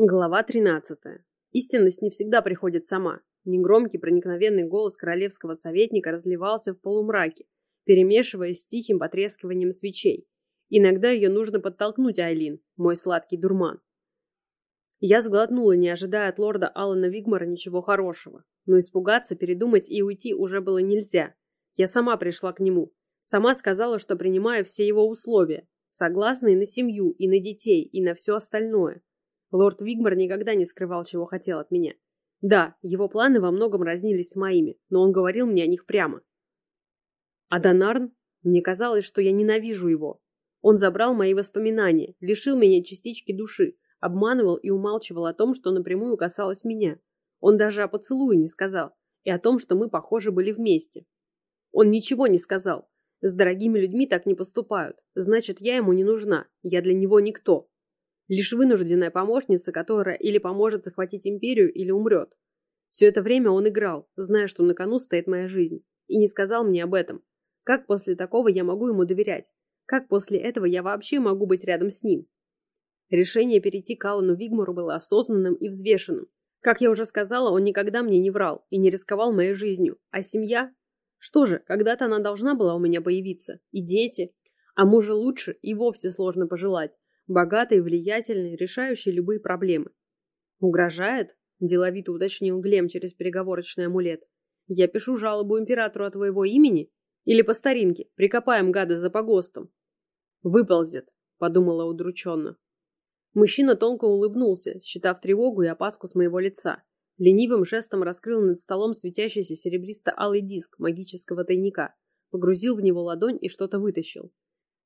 Глава 13. Истинность не всегда приходит сама. Негромкий проникновенный голос королевского советника разливался в полумраке, перемешиваясь с тихим потрескиванием свечей. Иногда ее нужно подтолкнуть, Айлин, мой сладкий дурман. Я сглотнула, не ожидая от лорда Алана Вигмара ничего хорошего. Но испугаться, передумать и уйти уже было нельзя. Я сама пришла к нему. Сама сказала, что принимаю все его условия. Согласна и на семью, и на детей, и на все остальное. Лорд Вигмар никогда не скрывал, чего хотел от меня. Да, его планы во многом разнились с моими, но он говорил мне о них прямо. А Донарн? Мне казалось, что я ненавижу его. Он забрал мои воспоминания, лишил меня частички души, обманывал и умалчивал о том, что напрямую касалось меня. Он даже о поцелуе не сказал, и о том, что мы, похоже, были вместе. Он ничего не сказал. С дорогими людьми так не поступают. Значит, я ему не нужна. Я для него никто. Лишь вынужденная помощница, которая или поможет захватить империю, или умрет. Все это время он играл, зная, что на кону стоит моя жизнь, и не сказал мне об этом. Как после такого я могу ему доверять? Как после этого я вообще могу быть рядом с ним? Решение перейти к Аллану Вигмору было осознанным и взвешенным. Как я уже сказала, он никогда мне не врал и не рисковал моей жизнью. А семья? Что же, когда-то она должна была у меня появиться. И дети. А мужа лучше и вовсе сложно пожелать. Богатый, влиятельный, решающий любые проблемы. «Угрожает?» – деловито уточнил Глем через переговорочный амулет. «Я пишу жалобу императору от твоего имени? Или по старинке, прикопаем гада за погостом?» «Выползет», – подумала удрученно. Мужчина тонко улыбнулся, считав тревогу и опаску с моего лица. Ленивым жестом раскрыл над столом светящийся серебристо-алый диск магического тайника, погрузил в него ладонь и что-то вытащил.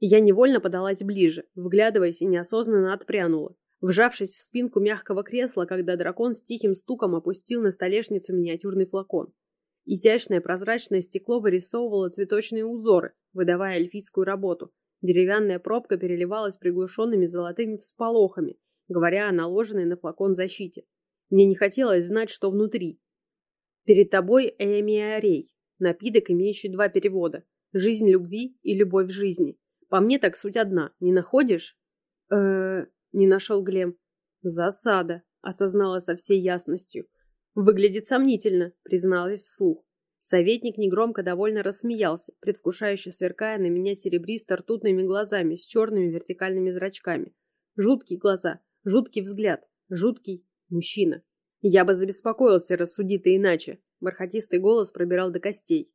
Я невольно подалась ближе, вглядываясь и неосознанно отпрянула, вжавшись в спинку мягкого кресла, когда дракон с тихим стуком опустил на столешницу миниатюрный флакон. Изящное прозрачное стекло вырисовывало цветочные узоры, выдавая эльфийскую работу. Деревянная пробка переливалась приглушенными золотыми всполохами, говоря о наложенной на флакон защите. Мне не хотелось знать, что внутри. Перед тобой Эмиарей, напиток, имеющий два перевода – жизнь любви и любовь жизни. По мне так суть одна, не находишь? э не нашел Глем. Засада, осознала со всей ясностью. Выглядит сомнительно, призналась вслух. Советник негромко довольно рассмеялся, предвкушающе сверкая на меня серебристо-ртутными глазами с черными вертикальными зрачками. Жуткие глаза, жуткий взгляд, жуткий мужчина. Я бы забеспокоился, рассуди ты иначе. Бархатистый голос пробирал до костей.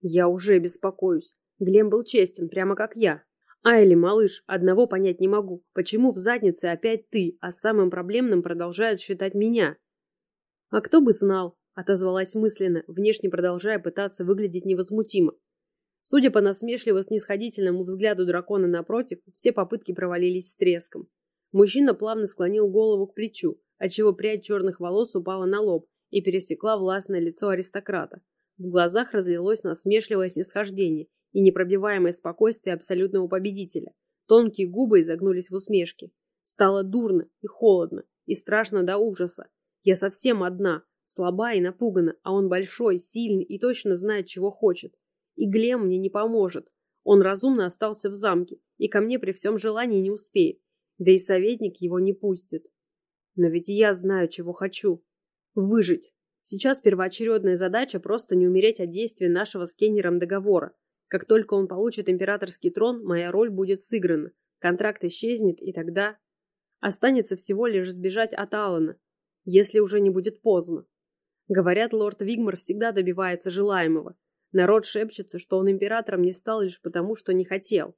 Я уже беспокоюсь. Глем был честен, прямо как я. Айли, малыш, одного понять не могу. Почему в заднице опять ты, а самым проблемным продолжают считать меня? А кто бы знал, отозвалась мысленно, внешне продолжая пытаться выглядеть невозмутимо. Судя по насмешливо-снисходительному взгляду дракона напротив, все попытки провалились с треском. Мужчина плавно склонил голову к плечу, отчего прядь черных волос упала на лоб и пересекла властное лицо аристократа. В глазах разлилось насмешливое снисхождение и непробиваемое спокойствие абсолютного победителя. Тонкие губы изогнулись в усмешке. Стало дурно и холодно, и страшно до ужаса. Я совсем одна, слаба и напугана, а он большой, сильный и точно знает, чего хочет. И Глем мне не поможет. Он разумно остался в замке, и ко мне при всем желании не успеет. Да и советник его не пустит. Но ведь я знаю, чего хочу. Выжить. Сейчас первоочередная задача просто не умереть от действия нашего с Кеннером договора, как только он получит императорский трон, моя роль будет сыграна, контракт исчезнет, и тогда... Останется всего лишь сбежать от Алана, если уже не будет поздно. Говорят, лорд Вигмар всегда добивается желаемого. Народ шепчется, что он императором не стал лишь потому, что не хотел.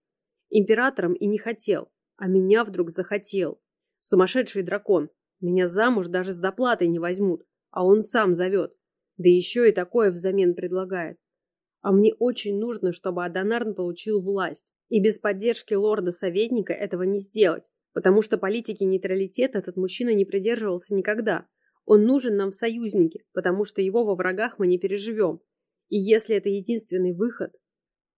Императором и не хотел, а меня вдруг захотел. Сумасшедший дракон. Меня замуж даже с доплатой не возьмут, а он сам зовет. Да еще и такое взамен предлагает. А мне очень нужно, чтобы Адонарн получил власть. И без поддержки лорда-советника этого не сделать, потому что политики нейтралитета этот мужчина не придерживался никогда. Он нужен нам в союзнике, потому что его во врагах мы не переживем. И если это единственный выход...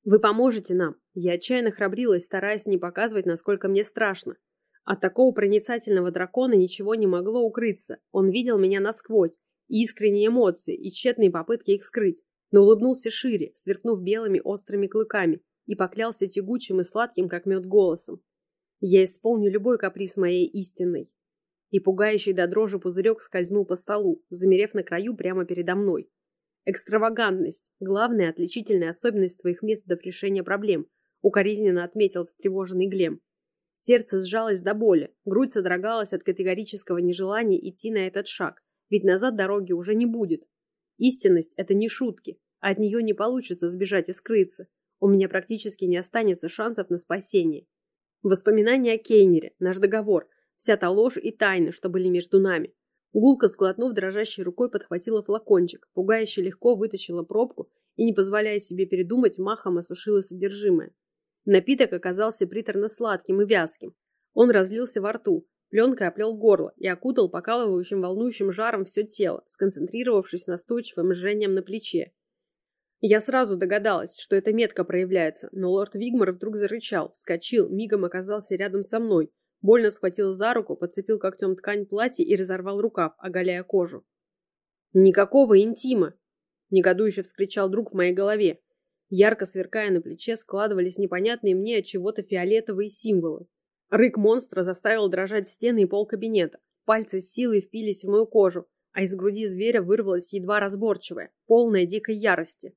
Вы поможете нам. Я отчаянно храбрилась, стараясь не показывать, насколько мне страшно. От такого проницательного дракона ничего не могло укрыться. Он видел меня насквозь, искренние эмоции и тщетные попытки их скрыть но улыбнулся шире, сверкнув белыми острыми клыками, и поклялся тягучим и сладким, как мед, голосом. «Я исполню любой каприз моей истинной». и пугающий до дрожи пузырек скользнул по столу, замерев на краю прямо передо мной. Экстравагантность – главная отличительная особенность твоих методов решения проблем, укоризненно отметил встревоженный Глем. Сердце сжалось до боли, грудь содрогалась от категорического нежелания идти на этот шаг, ведь назад дороги уже не будет. Истинность – это не шутки, от нее не получится сбежать и скрыться. У меня практически не останется шансов на спасение. Воспоминания о Кейнере, наш договор, вся та ложь и тайны, что были между нами. Гулка, сглотнув дрожащей рукой, подхватила флакончик, пугающе легко вытащила пробку и, не позволяя себе передумать, махом осушила содержимое. Напиток оказался приторно-сладким и вязким. Он разлился во рту, пленкой оплел горло и окутал покалывающим волнующим жаром все тело, сконцентрировавшись настойчивым жжением на плече. Я сразу догадалась, что эта метка проявляется, но лорд Вигмар вдруг зарычал, вскочил, мигом оказался рядом со мной, больно схватил за руку, подцепил когтем ткань платья и разорвал рукав, оголяя кожу. «Никакого интима!» — негодующе вскричал друг в моей голове. Ярко сверкая на плече, складывались непонятные мне от чего-то фиолетовые символы. Рык монстра заставил дрожать стены и пол кабинета. Пальцы с силой впились в мою кожу, а из груди зверя вырвалось едва разборчивое, полное дикой ярости.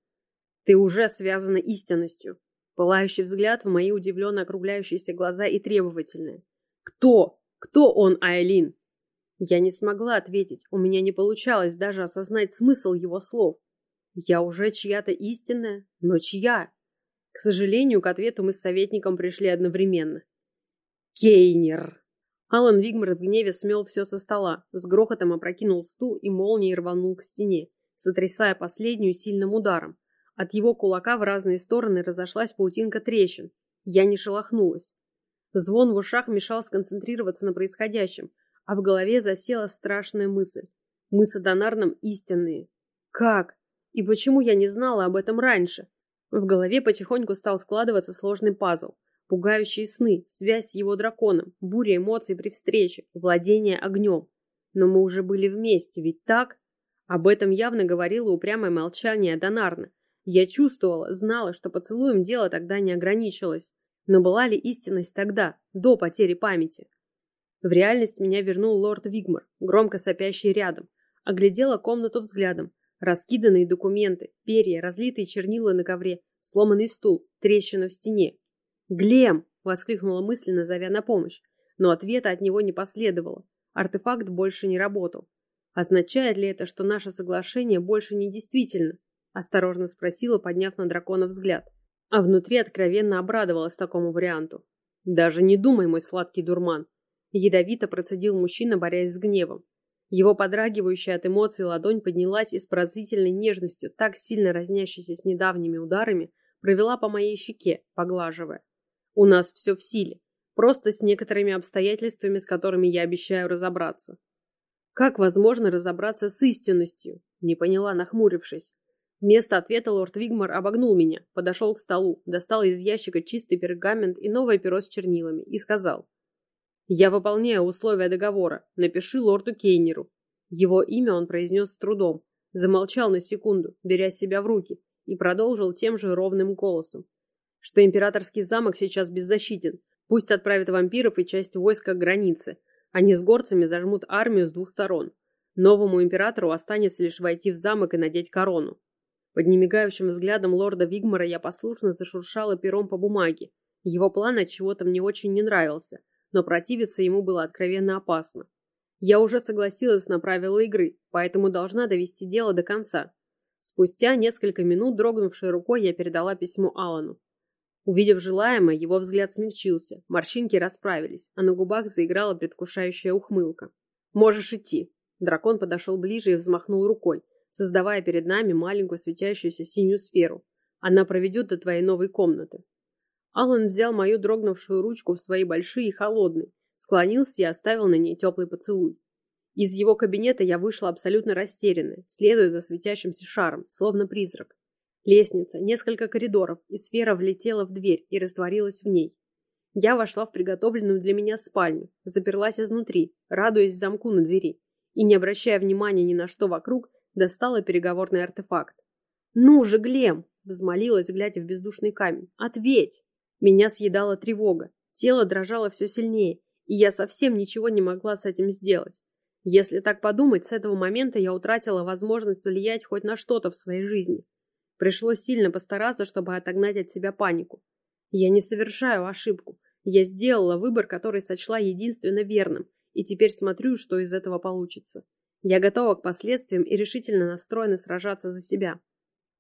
Ты уже связана истинностью. Пылающий взгляд в мои удивленно округляющиеся глаза и требовательные. Кто? Кто он, Айлин? Я не смогла ответить, у меня не получалось даже осознать смысл его слов. Я уже чья-то истинная, но чья? К сожалению, к ответу мы с советником пришли одновременно. Кейнер. Алан Вигмар в гневе смел все со стола, с грохотом опрокинул стул и молнией рванул к стене, сотрясая последнюю сильным ударом. От его кулака в разные стороны разошлась паутинка трещин. Я не шелохнулась. Звон в ушах мешал сконцентрироваться на происходящем, а в голове засела страшная мысль. Мы с Адонарном истинные. Как? И почему я не знала об этом раньше? В голове потихоньку стал складываться сложный пазл. Пугающие сны, связь с его драконом, буря эмоций при встрече, владение огнем. Но мы уже были вместе, ведь так? Об этом явно говорило упрямое молчание Адонарна, я чувствовала, знала, что поцелуем дело тогда не ограничилось. Но была ли истинность тогда, до потери памяти? В реальность меня вернул лорд Вигмар, громко сопящий рядом. Оглядела комнату взглядом. Раскиданные документы, перья, разлитые чернила на ковре, сломанный стул, трещина в стене. «Глем!» — воскликнула мысленно, зовя на помощь. Но ответа от него не последовало. Артефакт больше не работал. Означает ли это, что наше соглашение больше не действительно? Осторожно спросила, подняв на дракона взгляд. А внутри откровенно обрадовалась такому варианту. «Даже не думай, мой сладкий дурман!» Ядовито процедил мужчина, борясь с гневом. Его подрагивающая от эмоций ладонь поднялась и с пронзительной нежностью, так сильно разнящейся с недавними ударами, провела по моей щеке, поглаживая. «У нас все в силе, просто с некоторыми обстоятельствами, с которыми я обещаю разобраться». «Как возможно разобраться с истинностью?» — не поняла, нахмурившись. Вместо ответа лорд Вигмар обогнул меня, подошел к столу, достал из ящика чистый пергамент и новое перо с чернилами и сказал. «Я выполняю условия договора. Напиши лорду Кейнеру». Его имя он произнес с трудом, замолчал на секунду, беря себя в руки, и продолжил тем же ровным голосом, что императорский замок сейчас беззащитен, пусть отправят вампиров и часть войска к границе. Они с горцами зажмут армию с двух сторон. Новому императору останется лишь войти в замок и надеть корону. Под немигающим взглядом лорда Вигмара я послушно зашуршала пером по бумаге. Его план от чего-то мне очень не нравился, но противиться ему было откровенно опасно. Я уже согласилась на правила игры, поэтому должна довести дело до конца. Спустя несколько минут, дрогнувшей рукой, я передала письмо Алану. Увидев желаемое, его взгляд смягчился, морщинки расправились, а на губах заиграла предвкушающая ухмылка. «Можешь идти». Дракон подошел ближе и взмахнул рукой, создавая перед нами маленькую светящуюся синюю сферу. Она проведет до твоей новой комнаты. Алан взял мою дрогнувшую ручку в свои большие и холодные, склонился и оставил на ней теплый поцелуй. Из его кабинета я вышла абсолютно растерянная, следуя за светящимся шаром, словно призрак. Лестница, несколько коридоров, и сфера влетела в дверь и растворилась в ней. Я вошла в приготовленную для меня спальню, заперлась изнутри, радуясь замку на двери, и, не обращая внимания ни на что вокруг, Достала переговорный артефакт. «Ну же, Глем!» — взмолилась, глядя в бездушный камень. «Ответь!» Меня съедала тревога. Тело дрожало все сильнее, и я совсем ничего не могла с этим сделать. Если так подумать, с этого момента я утратила возможность влиять хоть на что-то в своей жизни. Пришлось сильно постараться, чтобы отогнать от себя панику. Я не совершаю ошибку. Я сделала выбор, который сочла единственно верным, и теперь смотрю, что из этого получится. Я готова к последствиям и решительно настроена сражаться за себя.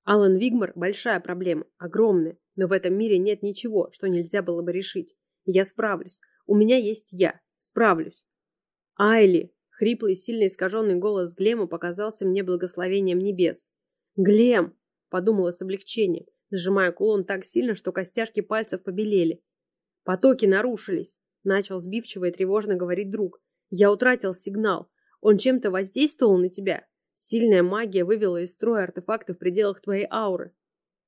Алан Вигмар – большая проблема, огромная, но в этом мире нет ничего, что нельзя было бы решить. Я справлюсь. У меня есть я. Справлюсь. Айли, хриплый, сильно искаженный голос Глема показался мне благословением небес. Глем, подумала с облегчением, сжимая кулон так сильно, что костяшки пальцев побелели. Потоки нарушились, начал сбивчиво и тревожно говорить друг. Я утратил сигнал. Он чем-то воздействовал на тебя? Сильная магия вывела из строя артефакты в пределах твоей ауры.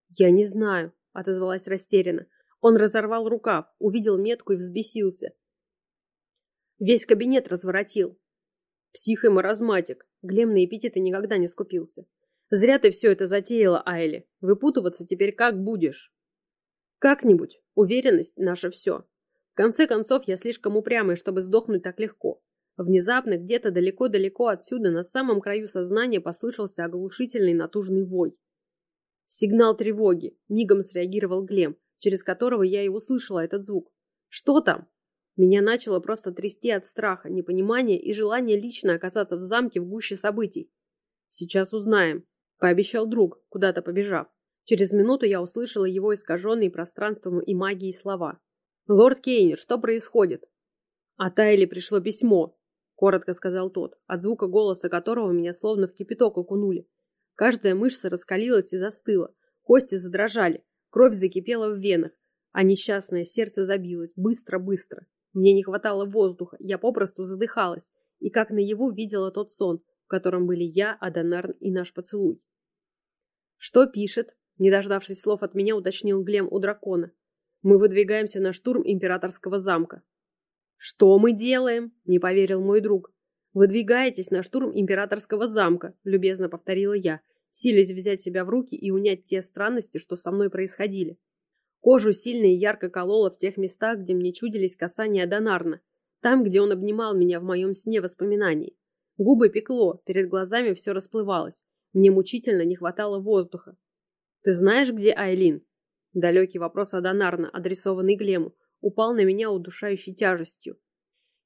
Я не знаю, отозвалась растерянно. Он разорвал рукав, увидел метку и взбесился. Весь кабинет разворотил. Псих и маразматик. Глем на эпитеты никогда не скупился. Зря ты все это затеяла, Айли. Выпутываться теперь как будешь? Как-нибудь. Уверенность — наше все. В конце концов, я слишком упрямый, чтобы сдохнуть так легко. Внезапно, где-то далеко-далеко отсюда, на самом краю сознания, послышался оглушительный натужный вой. Сигнал тревоги. Мигом среагировал Глем, через которого я и услышала этот звук. Что там? Меня начало просто трясти от страха, непонимания и желания лично оказаться в замке в гуще событий. Сейчас узнаем, пообещал друг, куда-то побежав. Через минуту я услышала его искаженные пространством и магией слова. «Лорд Кейнер, что происходит?» «От Айли пришло письмо», коротко сказал тот, от звука голоса которого меня словно в кипяток окунули. Каждая мышца раскалилась и застыла, кости задрожали, кровь закипела в венах, а несчастное сердце забилось быстро-быстро. Мне не хватало воздуха, я попросту задыхалась, и как наяву видела тот сон, в котором были я, Адонарн и наш поцелуй. «Что пишет?» – не дождавшись слов от меня, уточнил Глем у дракона. «Мы выдвигаемся на штурм императорского замка. «Что мы делаем?» – не поверил мой друг. «Выдвигаетесь на штурм императорского замка», – любезно повторила я, силясь взять себя в руки и унять те странности, что со мной происходили. Кожу сильно и ярко колола в тех местах, где мне чудились касания Донарна, там, где он обнимал меня в моем сне воспоминаний. Губы пекло, перед глазами все расплывалось. Мне мучительно не хватало воздуха. «Ты знаешь, где Айлин?» Далекий вопрос Адонарна, адресованный Глему, упал на меня удушающей тяжестью.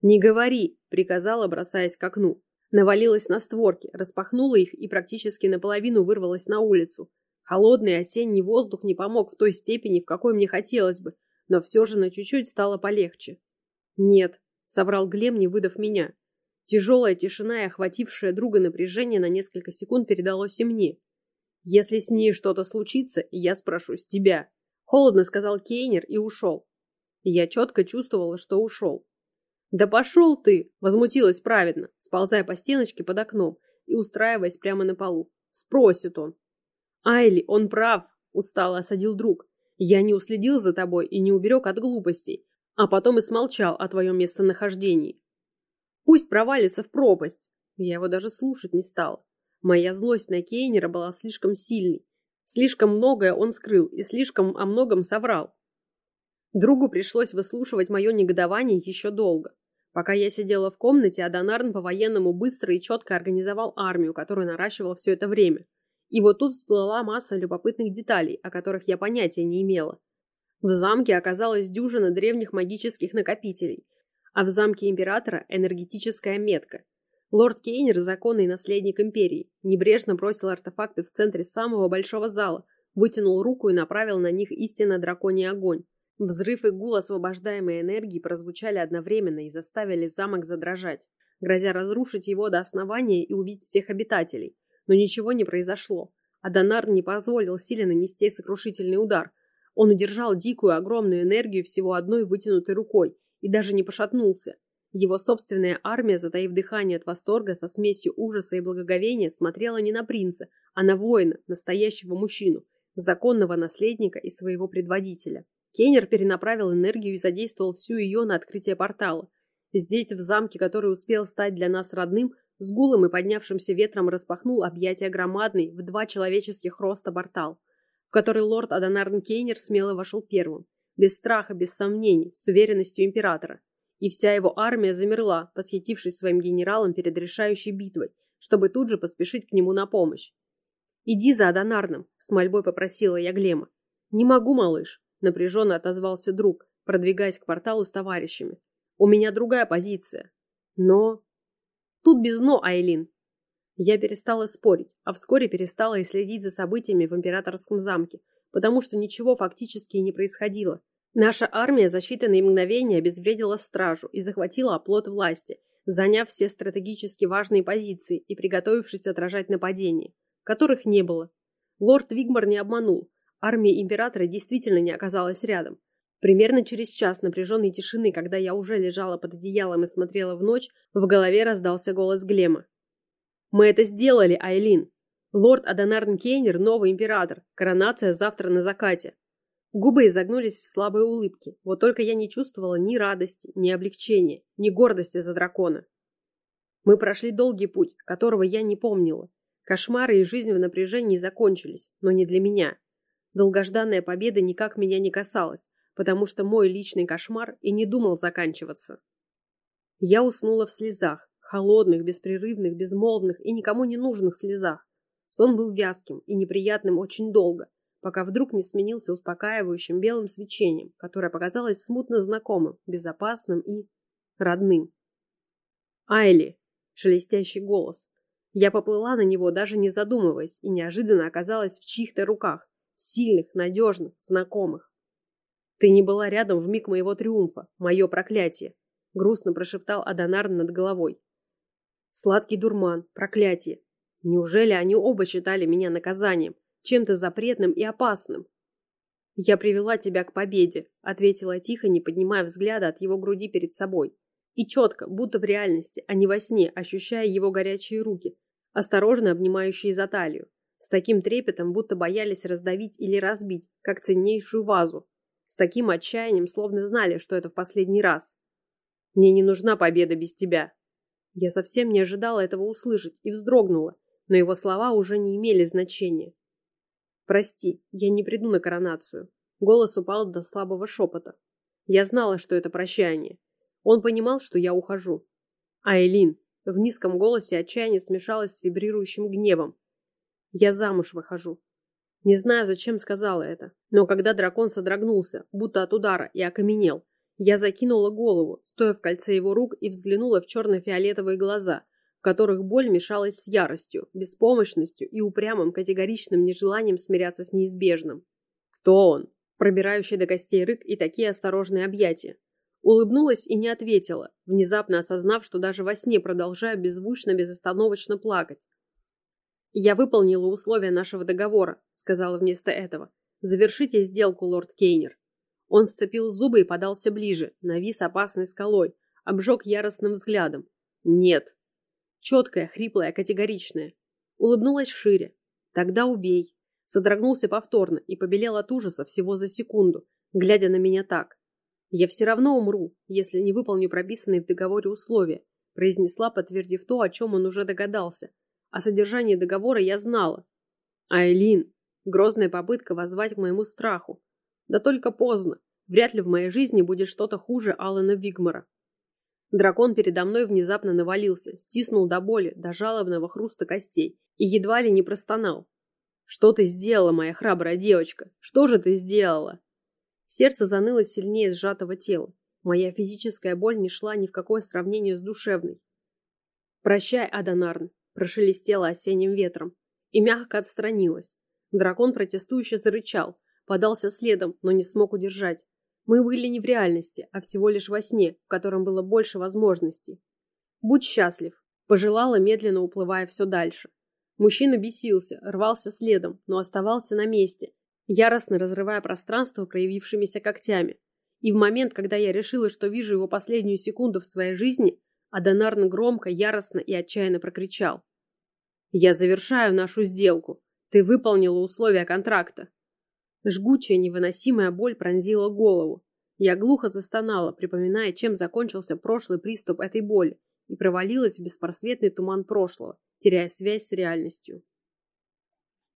«Не говори!» — приказала, бросаясь к окну. Навалилась на створки, распахнула их и практически наполовину вырвалась на улицу. Холодный осенний воздух не помог в той степени, в какой мне хотелось бы, но все же на чуть-чуть стало полегче. «Нет», — соврал Глем, не выдав меня. Тяжелая тишина и охватившее друга напряжение на несколько секунд передалось и мне. «Если с ней что-то случится, я спрошу с тебя», — холодно сказал Кейнер и ушел я четко чувствовала, что ушел. «Да пошел ты!» — возмутилась праведно, сползая по стеночке под окном и устраиваясь прямо на полу. Спросит он. «Айли, он прав!» — устало осадил друг. «Я не уследил за тобой и не уберег от глупостей, а потом и смолчал о твоем местонахождении. Пусть провалится в пропасть!» Я его даже слушать не стала. Моя злость на Кейнера была слишком сильной. Слишком многое он скрыл и слишком о многом соврал. Другу пришлось выслушивать мое негодование еще долго. Пока я сидела в комнате, Адонарн по-военному быстро и четко организовал армию, которую наращивал все это время. И вот тут всплыла масса любопытных деталей, о которых я понятия не имела. В замке оказалась дюжина древних магических накопителей, а в замке императора энергетическая метка. Лорд Кейнер, законный наследник империи, небрежно бросил артефакты в центре самого большого зала, вытянул руку и направил на них истинно драконий огонь. Взрыв и гул освобождаемой энергии прозвучали одновременно и заставили замок задрожать, грозя разрушить его до основания и убить всех обитателей. Но ничего не произошло. Адонар не позволил силе нанести сокрушительный удар. Он удержал дикую огромную энергию всего одной вытянутой рукой и даже не пошатнулся. Его собственная армия, затаив дыхание от восторга, со смесью ужаса и благоговения, смотрела не на принца, а на воина, настоящего мужчину, законного наследника и своего предводителя. Кеннер перенаправил энергию и задействовал всю ее на открытие портала. Здесь, в замке, который успел стать для нас родным, с гулом и поднявшимся ветром распахнул объятия громадный в два человеческих роста портал, в который лорд Адонарн Кейнер смело вошел первым, без страха, без сомнений, с уверенностью императора. и вся его армия замерла, восхитившись своим генералом перед решающей битвой, чтобы тут же поспешить к нему на помощь. «Иди за Адонарным», — с мольбой попросила я Глема. «Не могу, малыш», — напряженно отозвался друг, продвигаясь к порталу с товарищами. «У меня другая позиция». «Но...» «Тут без «но», Айлин». Я перестала спорить, а вскоре перестала и следить за событиями в императорском замке, потому что ничего фактически не происходило. Наша армия за считанные мгновения обезвредила стражу и захватила оплот власти, заняв все стратегически важные позиции и приготовившись отражать нападения, которых не было. Лорд Вигмар не обманул. Армия императора действительно не оказалась рядом. Примерно через час напряженной тишины, когда я уже лежала под одеялом и смотрела в ночь, в голове раздался голос Глема. «Мы это сделали, Айлин! Лорд Адонарн Кейнер – новый император. Коронация завтра на закате. Губы изогнулись в слабой улыбке, вот только я не чувствовала ни радости, ни облегчения, ни гордости за дракона. Мы прошли долгий путь, которого я не помнила. Кошмары и жизнь в напряжении закончились, но не для меня. Долгожданная победа никак меня не касалась, потому что мой личный кошмар и не думал заканчиваться. Я уснула в слезах, холодных, беспрерывных, безмолвных и никому не нужных слезах. Сон был вязким и неприятным очень долго, пока вдруг не сменился успокаивающим белым свечением, которое показалось смутно знакомым, безопасным и родным. «Айли!» — шелестящий голос. Я поплыла на него, даже не задумываясь, и неожиданно оказалась в чьих-то руках, сильных, надежных, знакомых. «Ты не была рядом в миг моего триумфа, мое проклятие!» — грустно прошептал Адонар над головой. «Сладкий дурман, проклятие! Неужели они оба считали меня наказанием, чем-то запретным и опасным. «Я привела тебя к победе», — ответила тихо, не поднимая взгляда от его груди перед собой. И четко, будто в реальности, а не во сне, ощущая его горячие руки, осторожно обнимающие за талию, с таким трепетом, будто боялись раздавить или разбить, как ценнейшую вазу, с таким отчаянием, словно знали, что это в последний раз. «Мне не нужна победа без тебя». Я совсем не ожидала этого услышать и вздрогнула, но его слова уже не имели значения. «Прости, я не приду на коронацию». Голос упал до слабого шепота. Я знала, что это прощание. Он понимал, что я ухожу. «Айлин!» В низком голосе отчаяние смешалось с вибрирующим гневом. «Я замуж выхожу». Не знаю, зачем сказала это, но когда дракон содрогнулся, будто от удара, и окаменел, я закинула голову, стоя в кольце его рук, и взглянула в черно-фиолетовые глаза, которых боль мешалась с яростью, беспомощностью и упрямым категоричным нежеланием смиряться с неизбежным. Кто он? Пробирающий до костей рык и такие осторожные объятия. Улыбнулась и не ответила, внезапно осознав, что даже во сне продолжаю беззвучно, безостановочно плакать. «Я выполнила условия нашего договора», — сказала вместо этого. «Завершите сделку, лорд Кейнер». Он сцепил зубы и подался ближе, навис опасной скалой, обжег яростным взглядом. «Нет», Четкая, хриплая, категоричная. Улыбнулась шире. Тогда убей. Содрогнулся повторно и побелел от ужаса всего за секунду, глядя на меня так. Я все равно умру, если не выполню прописанные в договоре условия, произнесла, подтвердив то, о чем он уже догадался. О содержании договора я знала. Айлин. Грозная попытка воззвать к моему страху. Да только поздно. Вряд ли в моей жизни будет что-то хуже Алана Вигмара. Дракон передо мной внезапно навалился, стиснул до боли, до жалобного хруста костей и едва ли не простонал. «Что ты сделала, моя храбрая девочка? Что же ты сделала?» Сердце заныло сильнее сжатого тела. Моя физическая боль не шла ни в какое сравнение с душевной. «Прощай, Адонарн», – прошелестела осенним ветром и мягко отстранилась. Дракон протестующе зарычал, подался следом, но не смог удержать. Мы были не в реальности, а всего лишь во сне, в котором было больше возможностей. Будь счастлив, пожелала, медленно уплывая все дальше. Мужчина бесился, рвался следом, но оставался на месте, яростно разрывая пространство проявившимися когтями. И в момент, когда я решила, что вижу его последнюю секунду в своей жизни, Адонарн громко, яростно и отчаянно прокричал. «Я завершаю нашу сделку. Ты выполнила условия контракта. Жгучая невыносимая боль пронзила голову. Я глухо застонала, припоминая, чем закончился прошлый приступ этой боли, и провалилась в беспросветный туман прошлого, теряя связь с реальностью.